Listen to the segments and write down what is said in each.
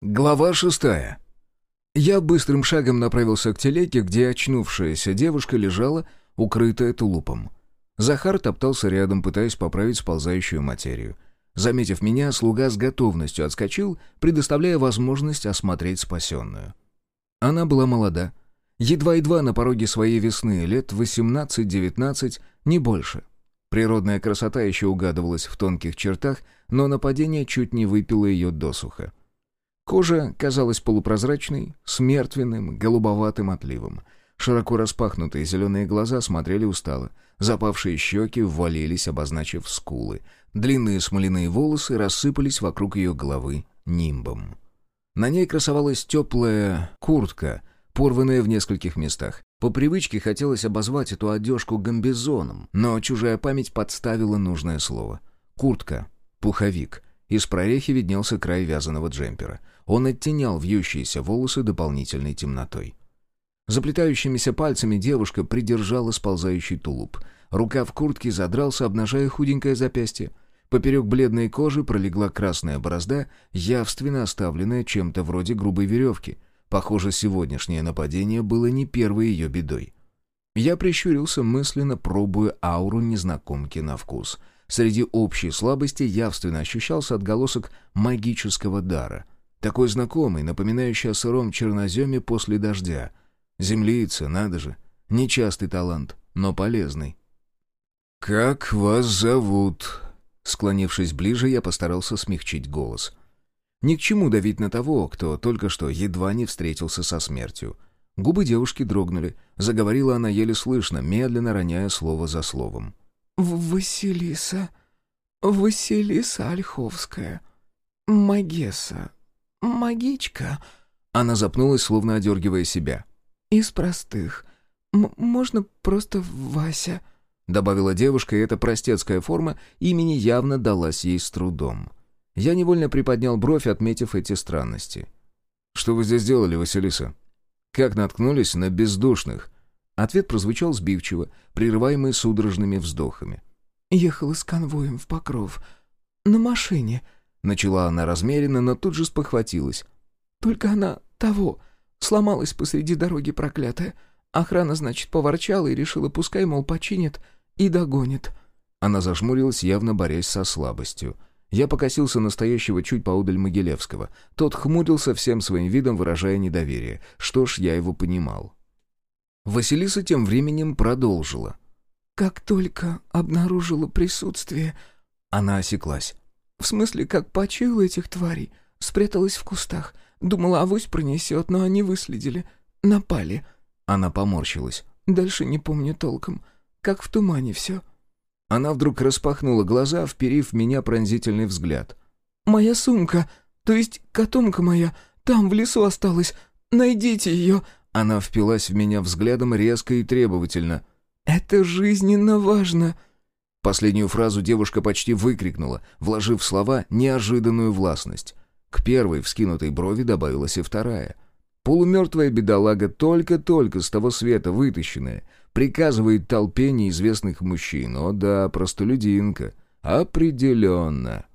Глава шестая. Я быстрым шагом направился к телеге, где очнувшаяся девушка лежала, укрытая тулупом. Захар топтался рядом, пытаясь поправить сползающую материю. Заметив меня, слуга с готовностью отскочил, предоставляя возможность осмотреть спасенную. Она была молода. Едва-едва на пороге своей весны, лет 18-19, не больше. Природная красота еще угадывалась в тонких чертах, но нападение чуть не выпило ее досуха. Кожа казалась полупрозрачной, с мертвенным, голубоватым отливом. Широко распахнутые зеленые глаза смотрели устало. Запавшие щеки ввалились, обозначив скулы. Длинные смоляные волосы рассыпались вокруг ее головы нимбом. На ней красовалась теплая куртка, порванная в нескольких местах. По привычке хотелось обозвать эту одежку гамбизоном, но чужая память подставила нужное слово. Куртка, пуховик. Из прорехи виднелся край вязаного джемпера. Он оттенял вьющиеся волосы дополнительной темнотой. Заплетающимися пальцами девушка придержала сползающий тулуп. Рука в куртке задрался, обнажая худенькое запястье. Поперек бледной кожи пролегла красная борозда, явственно оставленная чем-то вроде грубой веревки. Похоже, сегодняшнее нападение было не первой ее бедой. Я прищурился, мысленно пробуя ауру незнакомки на вкус. Среди общей слабости явственно ощущался отголосок магического дара — такой знакомый, напоминающий о сыром черноземе после дождя. Землица, надо же. Нечастый талант, но полезный. «Как вас зовут?» Склонившись ближе, я постарался смягчить голос. Ни к чему давить на того, кто только что едва не встретился со смертью. Губы девушки дрогнули. Заговорила она еле слышно, медленно роняя слово за словом. «Василиса... Василиса Ольховская... Магесса... «Магичка». Она запнулась, словно одергивая себя. «Из простых. М можно просто Вася», — добавила девушка, и эта простецкая форма имени явно далась ей с трудом. Я невольно приподнял бровь, отметив эти странности. «Что вы здесь делали, Василиса? Как наткнулись на бездушных?» Ответ прозвучал сбивчиво, прерываемый судорожными вздохами. «Ехала с конвоем в Покров. На машине», Начала она размеренно, но тут же спохватилась. «Только она того, сломалась посреди дороги проклятая. Охрана, значит, поворчала и решила, пускай, мол, починит и догонит». Она зажмурилась, явно борясь со слабостью. Я покосился настоящего чуть поодаль Могилевского. Тот хмурился всем своим видом, выражая недоверие. Что ж, я его понимал. Василиса тем временем продолжила. «Как только обнаружила присутствие...» Она осеклась. В смысле, как почуяла этих тварей. Спряталась в кустах. Думала, авось пронесет, но они выследили. Напали. Она поморщилась. Дальше не помню толком. Как в тумане все. Она вдруг распахнула глаза, вперив в меня пронзительный взгляд. «Моя сумка, то есть котомка моя, там в лесу осталась. Найдите ее!» Она впилась в меня взглядом резко и требовательно. «Это жизненно важно!» Последнюю фразу девушка почти выкрикнула, вложив в слова неожиданную властность. К первой вскинутой брови добавилась и вторая. Полумертвая бедолага, только-только с того света вытащенная, приказывает толпе неизвестных мужчин. О да, простолюдинка. Определенно.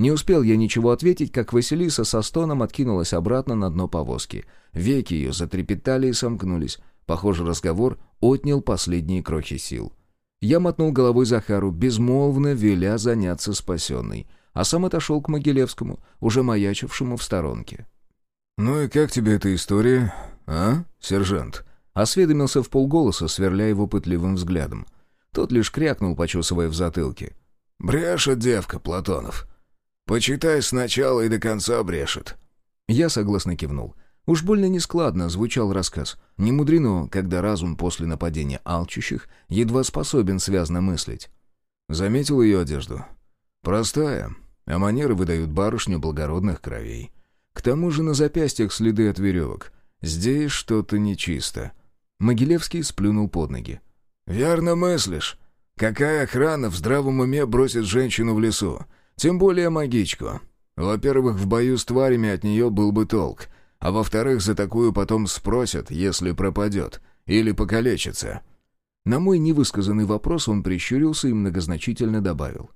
Не успел я ничего ответить, как Василиса со стоном откинулась обратно на дно повозки. Веки ее затрепетали и сомкнулись. Похоже, разговор отнял последние крохи сил. Я мотнул головой Захару, безмолвно веля заняться спасенной, а сам отошел к Могилевскому, уже маячившему в сторонке. «Ну и как тебе эта история, а, сержант?» Осведомился в полголоса, сверля его пытливым взглядом. Тот лишь крякнул, почесывая в затылке. «Брешет девка, Платонов. Почитай сначала и до конца брешет». Я согласно кивнул. Уж больно нескладно звучал рассказ. Не мудрено, когда разум после нападения алчущих едва способен связно мыслить. Заметил ее одежду. Простая, а манеры выдают барышню благородных кровей. К тому же на запястьях следы от веревок. Здесь что-то нечисто. Могилевский сплюнул под ноги. «Верно мыслишь. Какая охрана в здравом уме бросит женщину в лесу? Тем более магичку. Во-первых, в бою с тварями от нее был бы толк — а во-вторых, за такую потом спросят, если пропадет или покалечится». На мой невысказанный вопрос он прищурился и многозначительно добавил.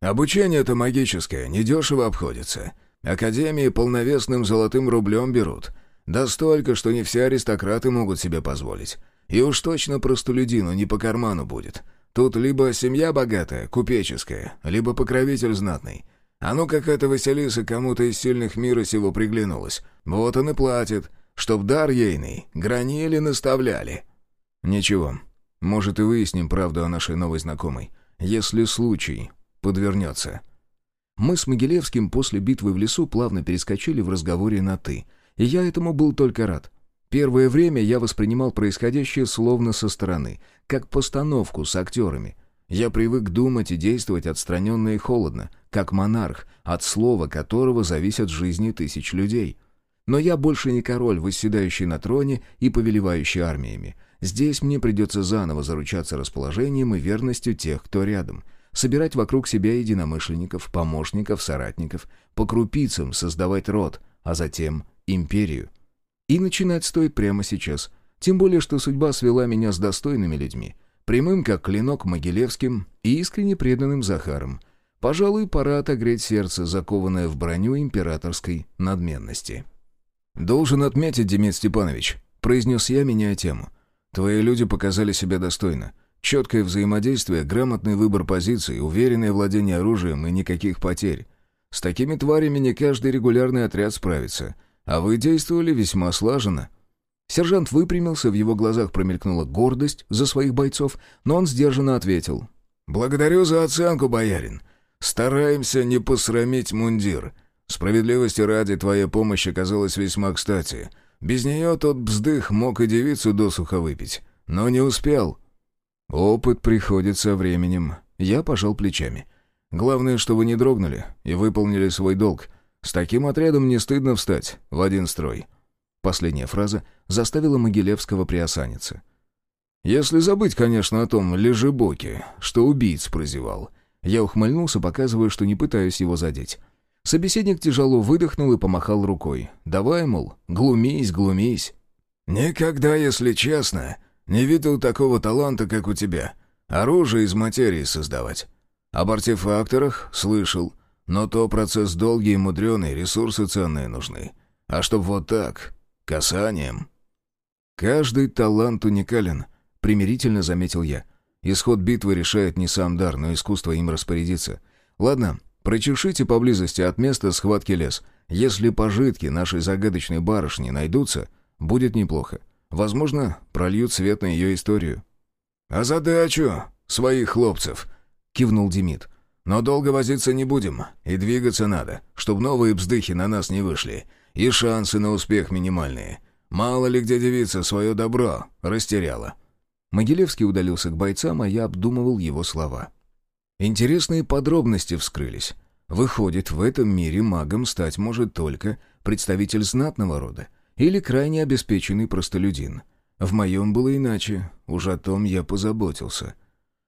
«Обучение-то магическое, недешево обходится. Академии полновесным золотым рублем берут. Да столько, что не все аристократы могут себе позволить. И уж точно простолюдину не по карману будет. Тут либо семья богатая, купеческая, либо покровитель знатный. А ну как эта Василиса кому-то из сильных мира сего приглянулась. Вот он и платит, чтоб дар ейный гранили наставляли. Ничего, может и выясним правду о нашей новой знакомой, если случай подвернется. Мы с Могилевским после битвы в лесу плавно перескочили в разговоре на «ты», и я этому был только рад. Первое время я воспринимал происходящее словно со стороны, как постановку с актерами. Я привык думать и действовать отстраненно и холодно, как монарх, от слова которого зависят жизни тысяч людей. Но я больше не король, восседающий на троне и повелевающий армиями. Здесь мне придется заново заручаться расположением и верностью тех, кто рядом. Собирать вокруг себя единомышленников, помощников, соратников, по крупицам создавать род, а затем империю. И начинать стоит прямо сейчас. Тем более, что судьба свела меня с достойными людьми. Прямым, как клинок, Могилевским и искренне преданным Захаром. Пожалуй, пора отогреть сердце, закованное в броню императорской надменности. «Должен отметить, Демид Степанович», — произнес я, меняя тему. «Твои люди показали себя достойно. Четкое взаимодействие, грамотный выбор позиций, уверенное владение оружием и никаких потерь. С такими тварями не каждый регулярный отряд справится. А вы действовали весьма слаженно». Сержант выпрямился, в его глазах промелькнула гордость за своих бойцов, но он сдержанно ответил. «Благодарю за оценку, боярин. Стараемся не посрамить мундир. Справедливости ради, твоя помощь оказалась весьма кстати. Без нее тот бздых мог и девицу досуха выпить, но не успел». «Опыт приходит со временем». Я пожал плечами. «Главное, что вы не дрогнули и выполнили свой долг. С таким отрядом не стыдно встать в один строй». Последняя фраза заставила Могилевского приосаниться. «Если забыть, конечно, о том лежебоке, что убийц прозевал». Я ухмыльнулся, показывая, что не пытаюсь его задеть. Собеседник тяжело выдохнул и помахал рукой. «Давай, мол, глумись, глумись». «Никогда, если честно, не видел такого таланта, как у тебя. Оружие из материи создавать. Об артефакторах слышал, но то процесс долгий и мудреный, ресурсы ценные нужны. А чтоб вот так, касанием...» «Каждый талант уникален», — примирительно заметил я. «Исход битвы решает не сам дар, но искусство им распорядиться. Ладно, прочешите поблизости от места схватки лес. Если пожитки нашей загадочной барышни найдутся, будет неплохо. Возможно, прольют свет на ее историю». «А задачу своих хлопцев», — кивнул Демид. Но долго возиться не будем, и двигаться надо, чтобы новые бздыхи на нас не вышли, и шансы на успех минимальные. Мало ли где девица свое добро растеряла». Могилевский удалился к бойцам, а я обдумывал его слова. Интересные подробности вскрылись. Выходит, в этом мире магом стать может только представитель знатного рода или крайне обеспеченный простолюдин. В моем было иначе, уж о том я позаботился.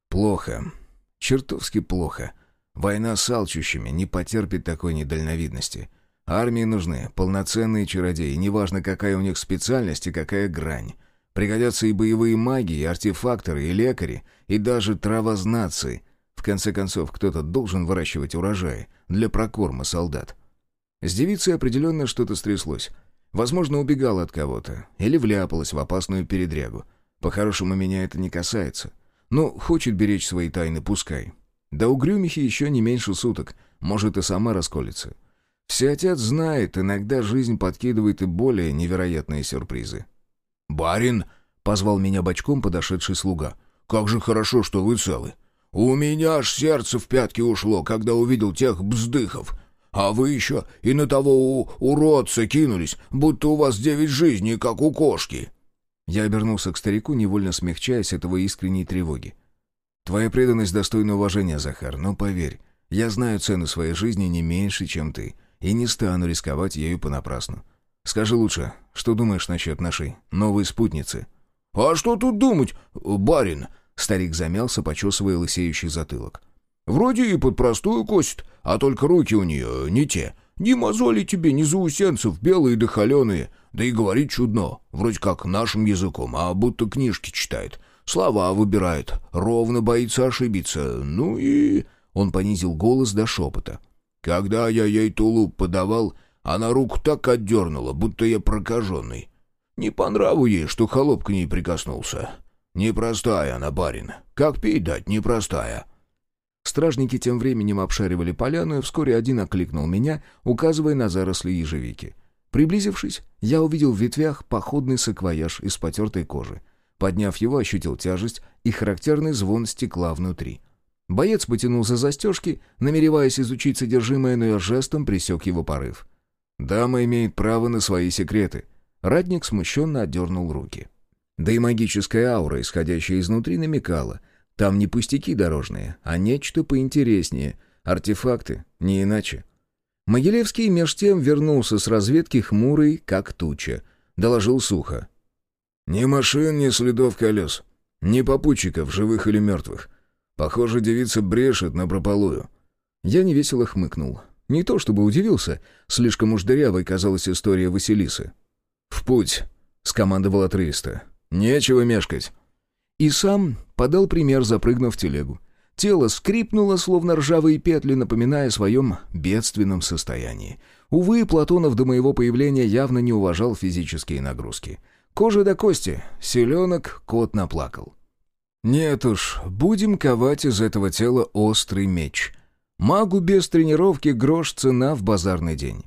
Плохо. Чертовски плохо. Война с алчущими не потерпит такой недальновидности. Армии нужны полноценные чародеи, неважно какая у них специальность и какая грань. Пригодятся и боевые маги, и артефакторы, и лекари, и даже травознатцы. В конце концов, кто-то должен выращивать урожаи для прокорма солдат. С девицей определенно что-то стряслось. Возможно, убегала от кого-то или вляпалась в опасную передрягу. По-хорошему, меня это не касается. Ну, хочет беречь свои тайны, пускай. Да у Грюмихи еще не меньше суток, может и сама расколется. Всеотец знает, иногда жизнь подкидывает и более невероятные сюрпризы. «Барин!» — позвал меня бочком подошедший слуга. «Как же хорошо, что вы целы! У меня аж сердце в пятки ушло, когда увидел тех бздыхов. А вы еще и на того у уродца кинулись, будто у вас девять жизней, как у кошки!» Я обернулся к старику, невольно смягчаясь этого искренней тревоги. Твоя преданность достойна уважения, Захар, но поверь, я знаю цену своей жизни не меньше, чем ты, и не стану рисковать ею понапрасну. Скажи лучше, что думаешь насчет нашей новой спутницы?» «А что тут думать, барин?» Старик замялся, почесывая лысеющий затылок. «Вроде и под простую косит, а только руки у нее не те. Ни мозоли тебе, ни заусенцев, белые да холеные. Да и говорит чудно, вроде как нашим языком, а будто книжки читает. Слова выбирает, ровно боится ошибиться. Ну и...» Он понизил голос до шепота. Когда я ей тулуп подавал, она руку так отдернула, будто я прокаженный. Не по нраву ей, что холоп к ней прикоснулся. Непростая она, барин. Как пить дать, непростая». Стражники тем временем обшаривали поляну, и вскоре один окликнул меня, указывая на заросли ежевики. Приблизившись, я увидел в ветвях походный саквояж из потертой кожи. Подняв его, ощутил тяжесть и характерный звон стекла внутри. Боец потянул за застежки, намереваясь изучить содержимое, но я жестом пресек его порыв. «Дама имеет право на свои секреты». Ратник смущенно отдернул руки. Да и магическая аура, исходящая изнутри, намекала. Там не пустяки дорожные, а нечто поинтереснее. Артефакты, не иначе. Могилевский меж тем вернулся с разведки хмурый, как туча. Доложил сухо. «Ни машин, ни следов колес. Ни попутчиков, живых или мертвых. Похоже, девица брешет напропалую». Я невесело хмыкнул. Не то чтобы удивился, слишком уж дырявой казалась история Василисы. «В путь», — скомандовал отрывисто. «Нечего мешкать». И сам подал пример, запрыгнув в телегу. Тело скрипнуло, словно ржавые петли, напоминая о своем бедственном состоянии. Увы, Платонов до моего появления явно не уважал физические нагрузки. Кожа до кости, селенок кот наплакал. Нет уж, будем ковать из этого тела острый меч. Магу без тренировки грош цена в базарный день.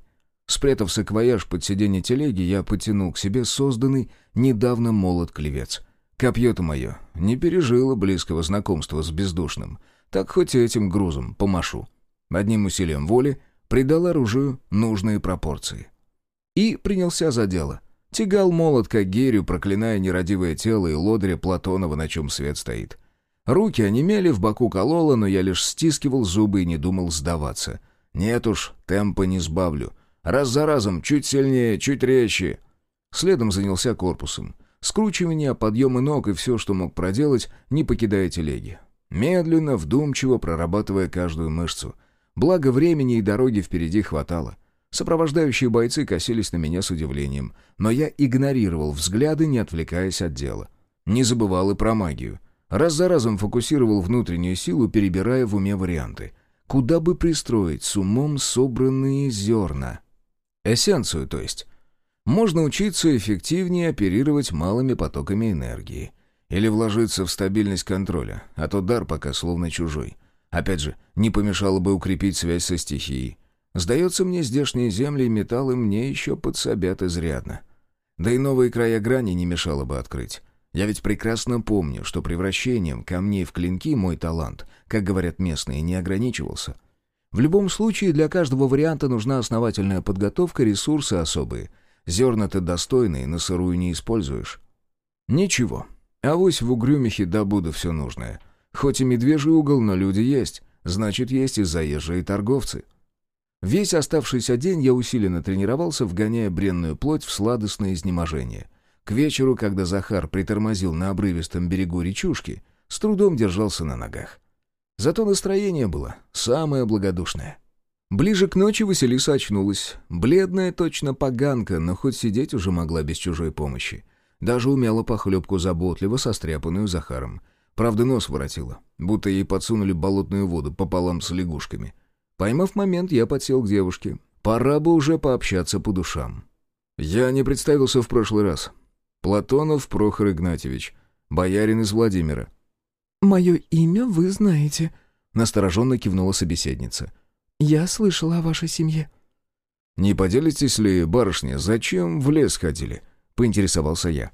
Спрятав саквояж под сиденье телеги, я потянул к себе созданный недавно молот-клевец — Копье-то мое не пережило близкого знакомства с бездушным. Так хоть этим грузом помашу. Одним усилием воли придал оружию нужные пропорции. И принялся за дело. Тягал молот, как гирю, проклиная нерадивое тело и лодыря Платонова, на чем свет стоит. Руки онемели, в боку кололо, но я лишь стискивал зубы и не думал сдаваться. Нет уж, темпа не сбавлю. Раз за разом, чуть сильнее, чуть резче. Следом занялся корпусом. Скручивание, подъемы ног и все, что мог проделать, не покидая телеги. Медленно, вдумчиво прорабатывая каждую мышцу. Благо времени и дороги впереди хватало. Сопровождающие бойцы косились на меня с удивлением, но я игнорировал взгляды, не отвлекаясь от дела. Не забывал и про магию. Раз за разом фокусировал внутреннюю силу, перебирая в уме варианты. Куда бы пристроить с умом собранные зерна? Эссенцию, то есть. Можно учиться эффективнее оперировать малыми потоками энергии. Или вложиться в стабильность контроля, а то дар пока словно чужой. Опять же, не помешало бы укрепить связь со стихией. Сдается мне, здешние земли и металлы мне еще подсобят изрядно. Да и новые края грани не мешало бы открыть. Я ведь прекрасно помню, что превращением камней в клинки мой талант, как говорят местные, не ограничивался. В любом случае, для каждого варианта нужна основательная подготовка, ресурсы особые. Зерна-то достойные, на сырую не используешь. Ничего. Авось в угрюмихе добуду все нужное. Хоть и медвежий угол, но люди есть. Значит, есть и заезжие торговцы. Весь оставшийся день я усиленно тренировался, вгоняя бренную плоть в сладостное изнеможение. К вечеру, когда Захар притормозил на обрывистом берегу речушки, с трудом держался на ногах. Зато настроение было самое благодушное. Ближе к ночи Василиса очнулась. Бледная точно поганка, но хоть сидеть уже могла без чужой помощи. Даже умела похлебку заботливо, состряпанную Захаром. Правда, нос воротила, будто ей подсунули болотную воду пополам с лягушками. Поймав момент, я подсел к девушке. Пора бы уже пообщаться по душам. Я не представился в прошлый раз. Платонов Прохор Игнатьевич, боярин из Владимира. «Мое имя вы знаете», — настороженно кивнула собеседница. «Я слышала о вашей семье». «Не поделитесь ли, барышня, зачем в лес ходили?» — поинтересовался я.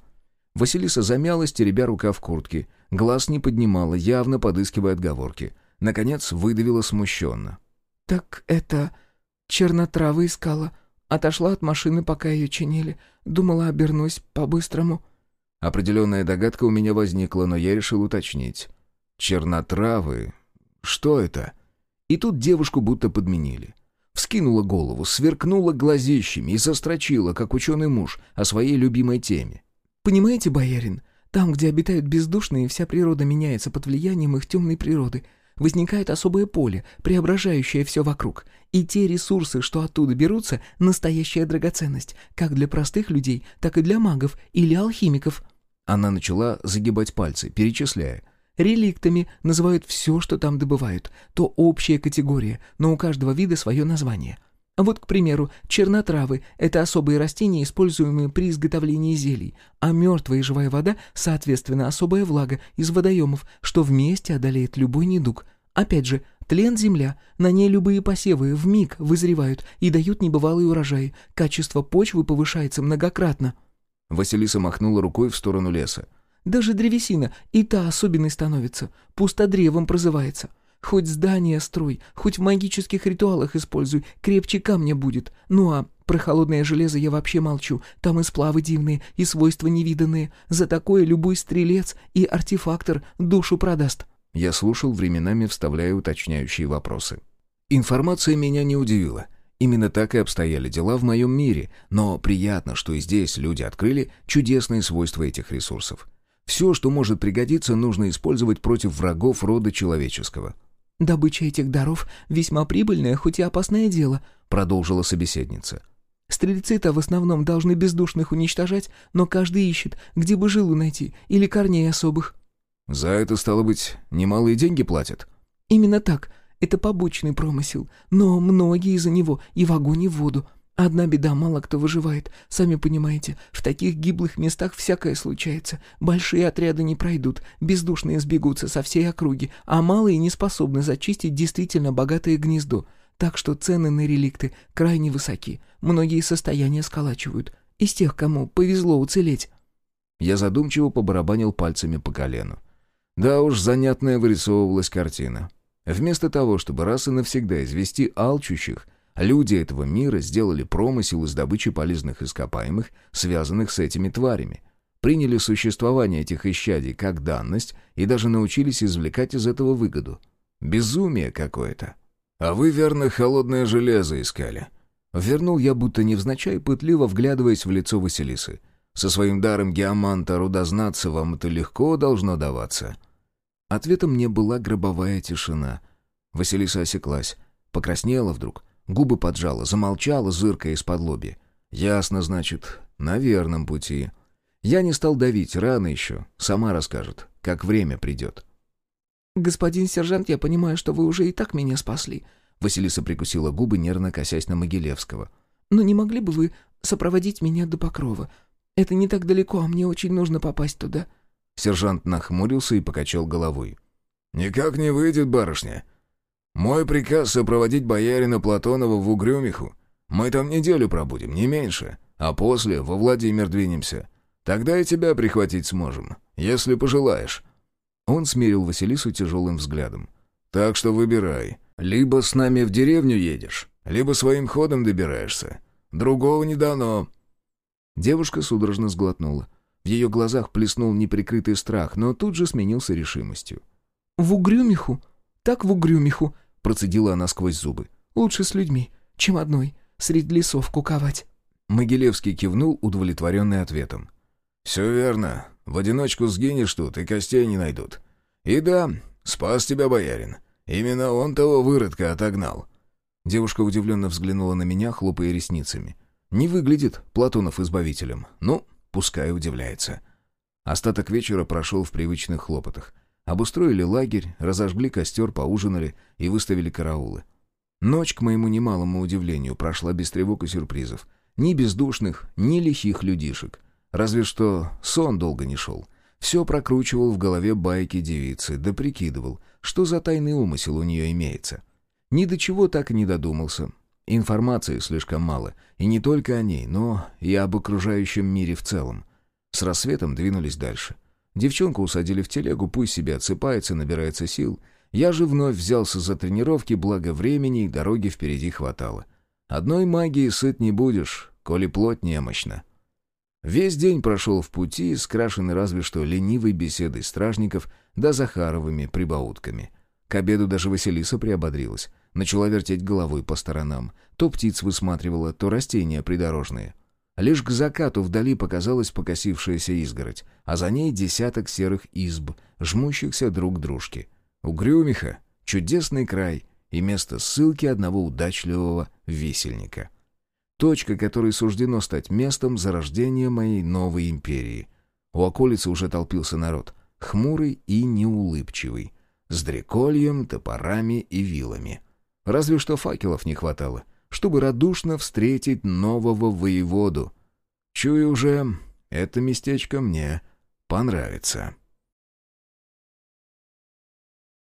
Василиса замялась, теребя рука в куртке. Глаз не поднимала, явно подыскивая отговорки. Наконец выдавила смущенно. «Так это... чернотравы искала. Отошла от машины, пока ее чинили. Думала, обернусь по-быстрому». Определенная догадка у меня возникла, но я решил уточнить. «Чернотравы? Что это?» И тут девушку будто подменили. Вскинула голову, сверкнула глазищами и застрочила, как ученый муж, о своей любимой теме. «Понимаете, боярин, там, где обитают бездушные, вся природа меняется под влиянием их темной природы. Возникает особое поле, преображающее все вокруг. И те ресурсы, что оттуда берутся, настоящая драгоценность, как для простых людей, так и для магов или алхимиков». Она начала загибать пальцы, перечисляя. Реликтами называют все, что там добывают. То общая категория, но у каждого вида свое название. Вот, к примеру, чернотравы – это особые растения, используемые при изготовлении зелий, а мертвая и живая вода, соответственно, особая влага из водоемов, что вместе одолеет любой недуг. Опять же, тлен – земля, на ней любые посевы в миг вызревают и дают небывалый урожай, качество почвы повышается многократно. Василиса махнула рукой в сторону леса. Даже древесина и та особенной становится, пустодревом прозывается. Хоть здание строй, хоть в магических ритуалах используй, крепче камня будет. Ну а про холодное железо я вообще молчу. Там и сплавы дивные, и свойства невиданные. За такое любой стрелец и артефактор душу продаст». Я слушал, временами вставляя уточняющие вопросы. Информация меня не удивила. Именно так и обстояли дела в моем мире, но приятно, что и здесь люди открыли чудесные свойства этих ресурсов. Все, что может пригодиться, нужно использовать против врагов рода человеческого. «Добыча этих даров — весьма прибыльное, хоть и опасное дело», — продолжила собеседница. «Стрельцы-то в основном должны бездушных уничтожать, но каждый ищет, где бы жилу найти, или корней особых». «За это, стало быть, немалые деньги платят?» «Именно так. Это побочный промысел, но многие из-за него и в огонь, и в воду. Одна беда, мало кто выживает. Сами понимаете, в таких гиблых местах всякое случается. Большие отряды не пройдут, бездушные сбегутся со всей округи, а малые не способны зачистить действительно богатое гнездо. Так что цены на реликты крайне высоки. Многие состояния сколачивают. Из тех, кому повезло уцелеть. Я задумчиво побарабанил пальцами по колену. Да уж, занятная вырисовывалась картина. Вместо того, чтобы раз и навсегда извести алчущих, Люди этого мира сделали промысел из добычи полезных ископаемых, связанных с этими тварями. Приняли существование этих исчадий как данность и даже научились извлекать из этого выгоду. Безумие какое-то. А вы, верно, холодное железо искали. Вернул я будто невзначай, пытливо вглядываясь в лицо Василисы. Со своим даром геоманта рудознаться вам это легко должно даваться. Ответом мне была гробовая тишина. Василиса осеклась, покраснела вдруг, Губы поджала, замолчала, зыркая из-под лоби. «Ясно, значит, на верном пути». Я не стал давить, рано еще. Сама расскажет, как время придет. «Господин сержант, я понимаю, что вы уже и так меня спасли». Василиса прикусила губы, нервно косясь на Могилевского. «Но не могли бы вы сопроводить меня до Покрова? Это не так далеко, а мне очень нужно попасть туда». Сержант нахмурился и покачал головой. «Никак не выйдет, барышня. Мой приказ сопроводить боярина Платонова в Угрюмиху. Мы там неделю пробудем, не меньше, а после во Владимир двинемся. Тогда и тебя прихватить сможем, если пожелаешь». Он смирил Василису тяжелым взглядом. «Так что выбирай. Либо с нами в деревню едешь, либо своим ходом добираешься. Другого не дано». Девушка судорожно сглотнула. В ее глазах плеснул неприкрытый страх, но тут же сменился решимостью. «В Угрюмиху? Так в Угрюмиху?» Процедила она сквозь зубы. «Лучше с людьми, чем одной, среди лесов куковать». Могилевский кивнул, удовлетворенный ответом. «Все верно. В одиночку сгинешь тут, и костей не найдут. И да, спас тебя боярин. Именно он того выродка отогнал». Девушка удивленно взглянула на меня, хлопая ресницами. «Не выглядит Платонов избавителем. Ну, пускай удивляется». Остаток вечера прошел в привычных хлопотах. Обустроили лагерь, разожгли костер, поужинали и выставили караулы. Ночь, к моему немалому удивлению, прошла без тревог и сюрпризов. Ни бездушных, ни лихих людишек. Разве что сон долго не шел. Все прокручивал в голове байки девицы, да прикидывал, что за тайный умысел у нее имеется. Ни до чего так и не додумался. Информации слишком мало, и не только о ней, но и об окружающем мире в целом. С рассветом двинулись дальше — Девчонку усадили в телегу, пусть себе отсыпается, набирается сил. Я же вновь взялся за тренировки, благо времени и дороги впереди хватало. Одной магии сыт не будешь, коли плоть немощна. Весь день прошел в пути, скрашенный разве что ленивой беседой стражников да Захаровыми прибаутками. К обеду даже Василиса приободрилась. Начала вертеть головой по сторонам. То птиц высматривала, то растения придорожные — Лишь к закату вдали показалась покосившаяся изгородь, а за ней десяток серых изб, жмущихся друг к дружке. Угрюмиха — чудесный край и место ссылки одного удачливого весельника. Точка, которой суждено стать местом зарождения моей новой империи. У околицы уже толпился народ. хмурый и неулыбчивый, с дрекольем, топорами и вилами. Разве что факелов не хватало, чтобы радушно встретить нового воеводу. Чую уже, это местечко мне понравится.